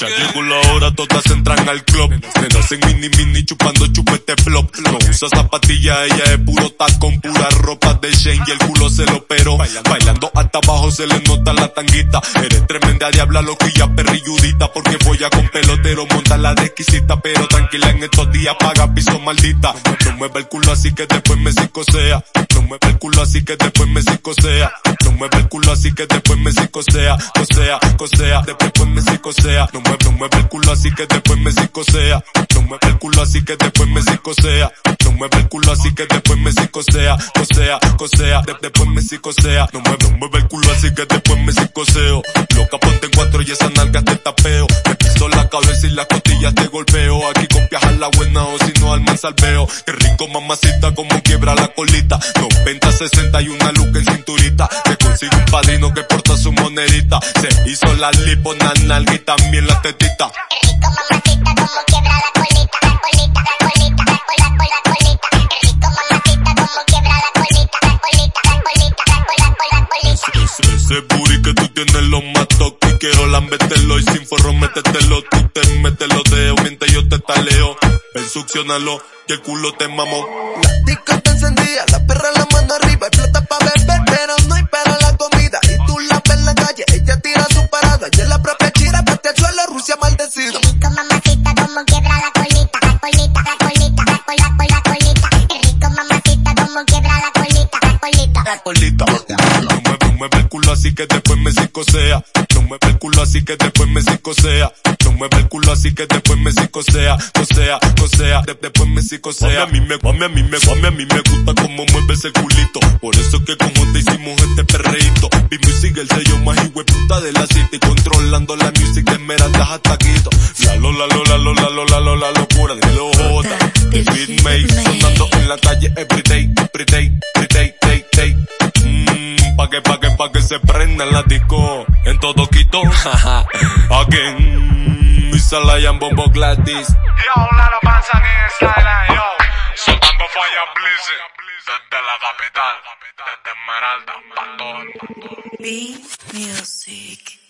Llegó la hora, todas entran al club. Nenas en mini mini chupando chupete flop. No usa zapatilla, ella es puro tacón, pura ropa de Shane y el culo se lo operó. Bailando hasta abajo se le nota la tanguita. Eres tremenda diabla, loquilla, perrilludita. Porque a con pelotero, monta la desquisita. Pero tranquila en estos días, paga piso maldita. No mueve el culo así que después me psicosea. No mueve el culo así que después me psicosea. No mueve el culo así que después me psicosea. Cosea, cosea, después me psicosea. No mueve, no mueve el culo así que después me psicosea. No mueve el culo así que después me psicosea. No mueve el culo así que después me psicosea. Cosea, cosea, después me psicosea. No mueve, no mueve el culo así que después me psicoseo. Loca ponte en cuatro y esa nalga te tapeo. Cabeza y las costillas te golpeo. Aquí copias a la buena o si no al mansalveo. Qué rico mamacita como quiebra la colita. 90, 60 y una luz en cinturita. Te consigo un padrino que porta su monedita. Se hizo la lipo, nalga y también la tetita. Qué rico mamacita como quiebra la colita. La colita, la colita, la cola, la colita. Qué rico mamacita como quiebra la colita. Colita, colita, colita. Ese, ese que tú tienes lo toque. Quiero lambértelo y sin forro métetelo. Tú te mételo de mientras yo te taleo. Ven, succionalo, que el culo te mamó. La disco te encendía, la perra la mano arriba, explota pa' beber, pero no hay para la comida. Y tú la ves en la calle, ella tira su parada, y en la propia chira, parte al suelo, Rusia maldecida. Qué rico mamacita como quiebra la colita. La colita, la colita, la cola, la colita. Qué rico mamacita como quiebra la colita. La colita. La colita. No mueve, no mueve el culo así que después me psicosea. Mueve el culo así que después me psicosea. No mueve el culo así que después me psicosea. Cosea, cosea, de- después me psicosea. A mí me, mami, a mí me, mami, a mí me gusta como mueve ese culito. Por eso que como te hicimos este perreíto. Mi music el sello más puta de la city. Controlando la music de esmeraldas hasta Quito. La lola, lola, lola, lola, lola, locura de lota. El beatmate sonando en la calle everyday, everyday, pa' que, se prenda en la disco. En todo Quito. Again. Misalaya en Bombo Gladys. Yo, Lalo Panzan en Skyline, yo. Soltando falla Blizzard. Desde la capital. Desde Esmeralda. Pa' todo el mundo. B Music.